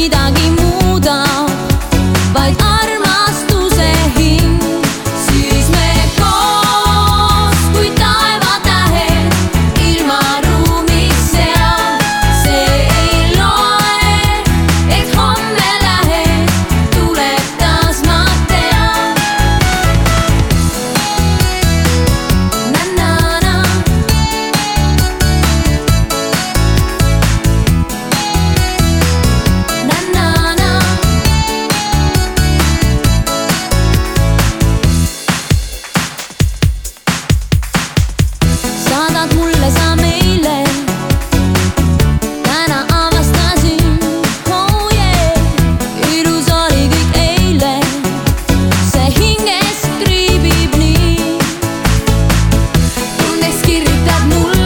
你打给。that mulia